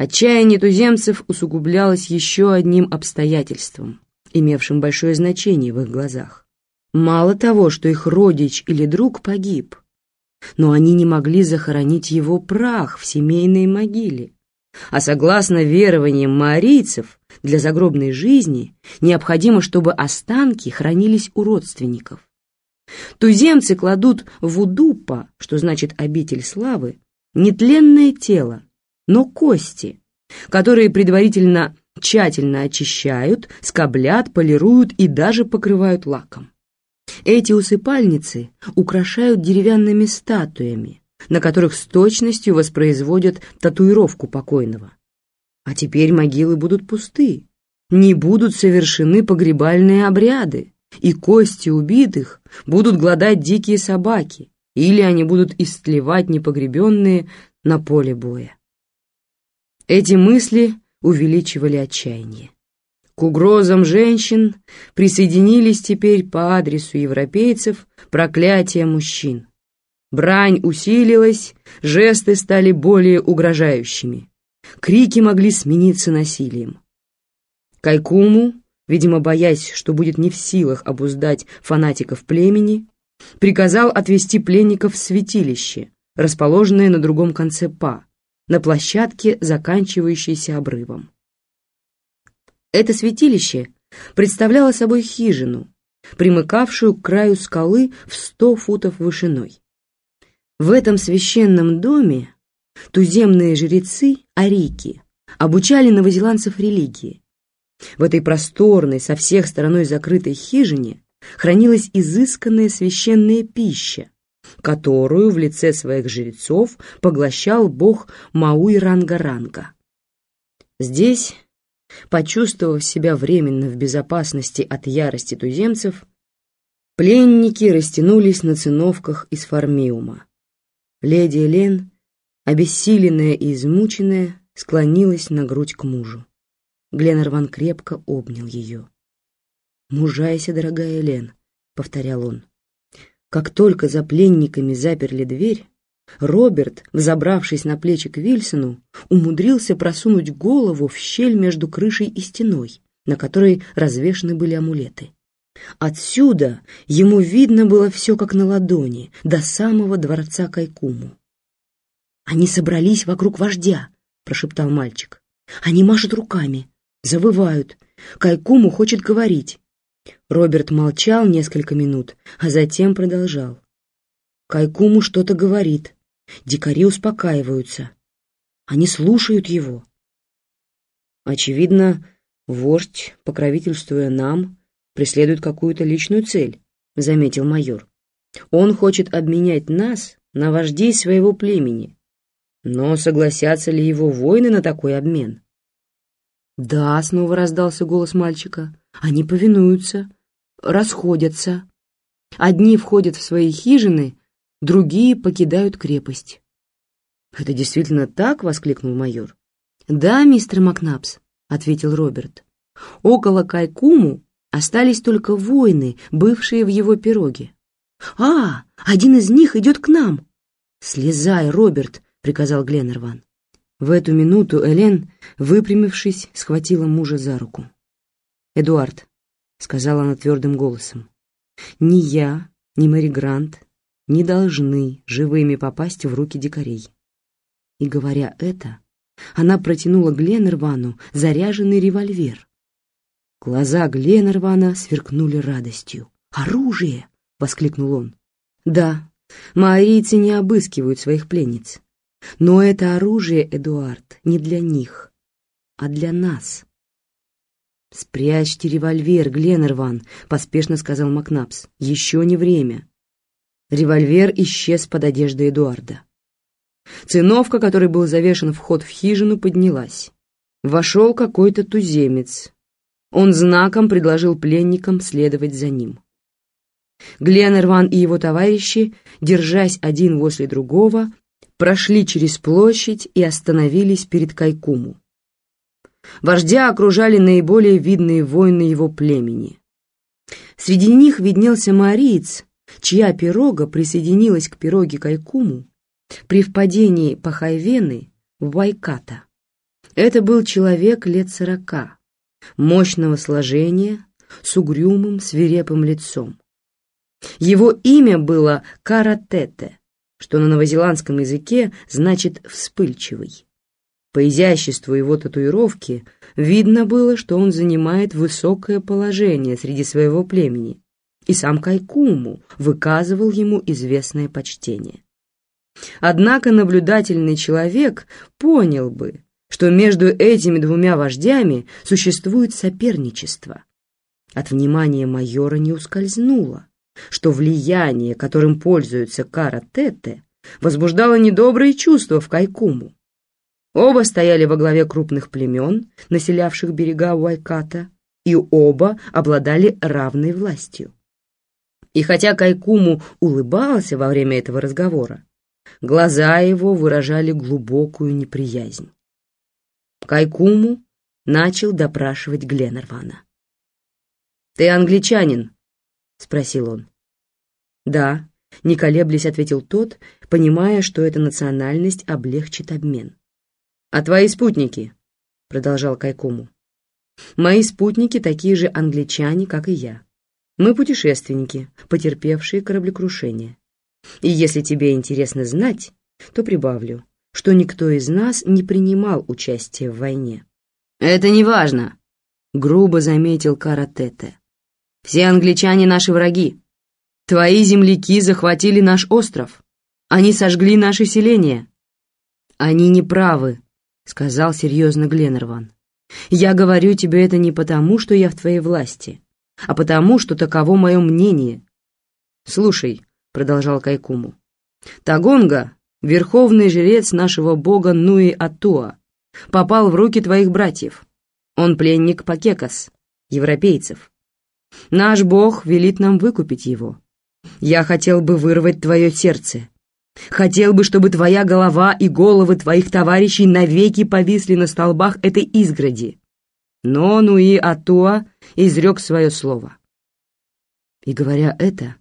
Отчаяние туземцев усугублялось еще одним обстоятельством, имевшим большое значение в их глазах. Мало того, что их родич или друг погиб, но они не могли захоронить его прах в семейной могиле. А согласно верованиям маорийцев, для загробной жизни необходимо, чтобы останки хранились у родственников. Туземцы кладут в удупа, что значит обитель славы, нетленное тело, но кости, которые предварительно тщательно очищают, скоблят, полируют и даже покрывают лаком. Эти усыпальницы украшают деревянными статуями, на которых с точностью воспроизводят татуировку покойного. А теперь могилы будут пусты, не будут совершены погребальные обряды, и кости убитых будут гладать дикие собаки, или они будут истлевать непогребенные на поле боя. Эти мысли увеличивали отчаяние. К угрозам женщин присоединились теперь по адресу европейцев проклятия мужчин. Брань усилилась, жесты стали более угрожающими. Крики могли смениться насилием. Кайкуму, видимо, боясь, что будет не в силах обуздать фанатиков племени, приказал отвести пленников в святилище, расположенное на другом конце Па, на площадке, заканчивающейся обрывом. Это святилище представляло собой хижину, примыкавшую к краю скалы в сто футов вышиной. В этом священном доме туземные жрецы, арики, обучали новозеландцев религии. В этой просторной, со всех сторон закрытой хижине хранилась изысканная священная пища, которую в лице своих жрецов поглощал бог Мауи-Ранга-Ранга. Здесь, почувствовав себя временно в безопасности от ярости туземцев, пленники растянулись на циновках из формиума. Леди Элен, обессиленная и измученная, склонилась на грудь к мужу. Гленнерван крепко обнял ее. «Мужайся, дорогая Элен», — повторял он. Как только за пленниками заперли дверь, Роберт, взобравшись на плечи к Вильсону, умудрился просунуть голову в щель между крышей и стеной, на которой развешаны были амулеты. Отсюда ему видно было все как на ладони, до самого дворца Кайкуму. «Они собрались вокруг вождя», — прошептал мальчик. «Они машут руками, завывают. Кайкуму хочет говорить. Роберт молчал несколько минут, а затем продолжал. Кайкуму что-то говорит. Дикари успокаиваются. Они слушают его. Очевидно, вождь, покровительствуя нам, преследует какую-то личную цель, заметил майор. Он хочет обменять нас на вождей своего племени. Но согласятся ли его воины на такой обмен? «Да», — снова раздался голос мальчика, — «они повинуются, расходятся. Одни входят в свои хижины, другие покидают крепость». «Это действительно так?» — воскликнул майор. «Да, мистер Макнапс», — ответил Роберт. «Около Кайкуму остались только воины, бывшие в его пироге». «А, один из них идет к нам!» «Слезай, Роберт!» — приказал Гленнерван. В эту минуту Элен, выпрямившись, схватила мужа за руку. «Эдуард», — сказала она твердым голосом, — «ни я, ни Мэри Грант не должны живыми попасть в руки дикарей». И говоря это, она протянула Гленнервану заряженный револьвер. Глаза Гленнервана сверкнули радостью. «Оружие!» — воскликнул он. «Да, маорийцы не обыскивают своих пленниц. Но это оружие, Эдуард, не для них, а для нас. «Спрячьте револьвер, Гленнерван», — поспешно сказал Макнапс. «Еще не время». Револьвер исчез под одеждой Эдуарда. Циновка, которой был завешен вход в хижину, поднялась. Вошел какой-то туземец. Он знаком предложил пленникам следовать за ним. Гленнерван и его товарищи, держась один возле другого, прошли через площадь и остановились перед Кайкуму. Вождя окружали наиболее видные воины его племени. Среди них виднелся мариец, чья пирога присоединилась к пироге Кайкуму при впадении Пахайвены в Вайката. Это был человек лет сорока, мощного сложения, с угрюмым, свирепым лицом. Его имя было Каратете, что на новозеландском языке значит «вспыльчивый». По изяществу его татуировки видно было, что он занимает высокое положение среди своего племени, и сам Кайкуму выказывал ему известное почтение. Однако наблюдательный человек понял бы, что между этими двумя вождями существует соперничество. От внимания майора не ускользнуло, что влияние, которым пользуется Кара Тете, возбуждало недобрые чувства в Кайкуму. Оба стояли во главе крупных племен, населявших берега Уайката, и оба обладали равной властью. И хотя Кайкуму улыбался во время этого разговора, глаза его выражали глубокую неприязнь. Кайкуму начал допрашивать Гленнервана. «Ты англичанин?» — спросил он. «Да», — не колеблясь ответил тот, понимая, что эта национальность облегчит обмен. «А твои спутники?» — продолжал Кайкуму. «Мои спутники такие же англичане, как и я. Мы путешественники, потерпевшие кораблекрушение. И если тебе интересно знать, то прибавлю, что никто из нас не принимал участие в войне». «Это не важно», — грубо заметил Каратете. «Все англичане наши враги. Твои земляки захватили наш остров. Они сожгли наше селение». «Они не правы», — сказал серьезно Гленнерван. «Я говорю тебе это не потому, что я в твоей власти, а потому, что таково мое мнение». «Слушай», — продолжал Кайкуму, — «Тагонга, верховный жрец нашего бога Нуи Атуа, попал в руки твоих братьев. Он пленник Пакекас, европейцев. Наш бог велит нам выкупить его. Я хотел бы вырвать твое сердце, Хотел бы, чтобы твоя голова и головы твоих товарищей навеки повисли на столбах этой изгороди. Но Нуи Атуа изрек свое слово. И говоря это,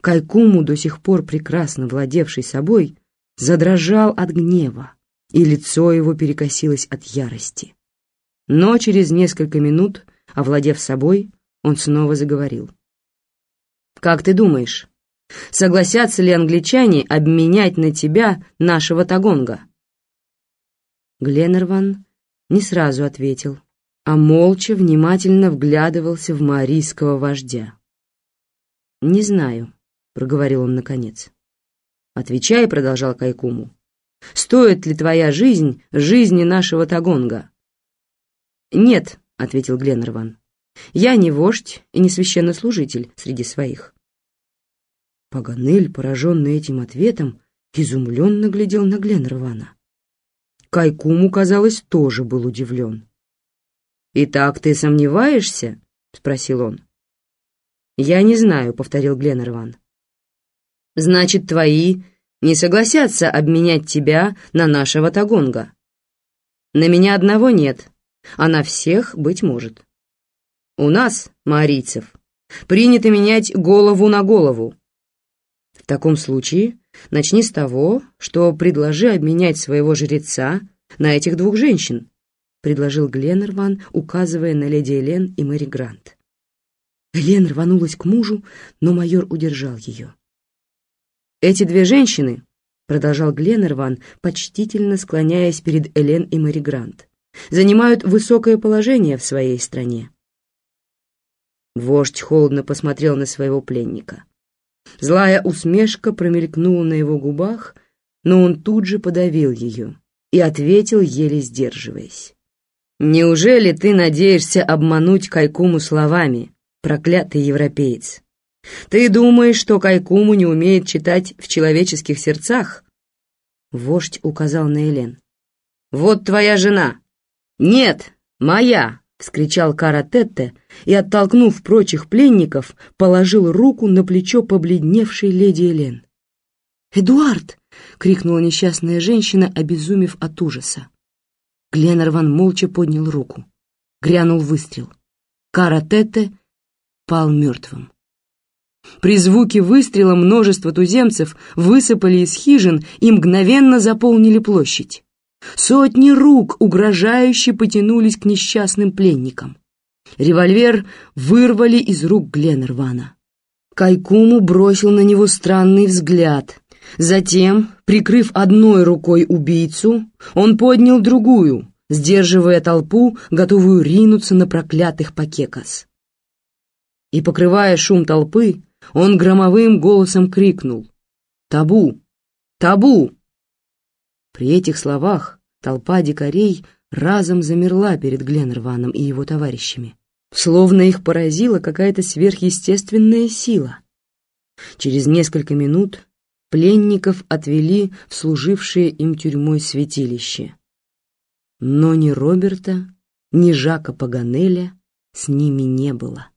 Кайкуму, до сих пор прекрасно владевший собой, задрожал от гнева, и лицо его перекосилось от ярости. Но через несколько минут, овладев собой, он снова заговорил. «Как ты думаешь, Согласятся ли англичане обменять на тебя нашего Тагонга?» Гленнерван не сразу ответил, а молча внимательно вглядывался в маорийского вождя. «Не знаю», — проговорил он наконец. «Отвечай», — продолжал Кайкуму. «Стоит ли твоя жизнь жизни нашего Тагонга?» «Нет», — ответил Гленнерван. «Я не вождь и не священнослужитель среди своих. Паганель, пораженный этим ответом, изумленно глядел на Гленнервана. Кайкуму, казалось, тоже был удивлен. «Итак, ты сомневаешься?» — спросил он. «Я не знаю», — повторил Гленнерван. «Значит, твои не согласятся обменять тебя на нашего Тагонга. На меня одного нет, а на всех, быть может. У нас, маорийцев, принято менять голову на голову, таком случае начни с того, что предложи обменять своего жреца на этих двух женщин, предложил Гленнерван, указывая на леди Элен и Мэри Грант. Элен рванулась к мужу, но майор удержал ее. «Эти две женщины», — продолжал Гленнерван, почтительно склоняясь перед Элен и Мэри Грант, «занимают высокое положение в своей стране». Вождь холодно посмотрел на своего пленника. Злая усмешка промелькнула на его губах, но он тут же подавил ее и ответил, еле сдерживаясь. «Неужели ты надеешься обмануть Кайкуму словами, проклятый европеец? Ты думаешь, что Кайкуму не умеет читать в человеческих сердцах?» Вождь указал на Элен. «Вот твоя жена!» «Нет, моя!» — вскричал Каратетте и, оттолкнув прочих пленников, положил руку на плечо побледневшей леди Элен. «Эдуард!» — крикнула несчастная женщина, обезумев от ужаса. Гленнерван молча поднял руку. Грянул выстрел. Каратетте пал мертвым. При звуке выстрела множество туземцев высыпали из хижин и мгновенно заполнили площадь. Сотни рук угрожающе потянулись к несчастным пленникам. Револьвер вырвали из рук Гленнервана. Кайкуму бросил на него странный взгляд. Затем, прикрыв одной рукой убийцу, он поднял другую, сдерживая толпу, готовую ринуться на проклятых пакекас. И, покрывая шум толпы, он громовым голосом крикнул «Табу! Табу!». При этих словах толпа дикарей разом замерла перед Гленнерваном и его товарищами, словно их поразила какая-то сверхъестественная сила. Через несколько минут пленников отвели в служившее им тюрьмой святилище. Но ни Роберта, ни Жака Паганеля с ними не было.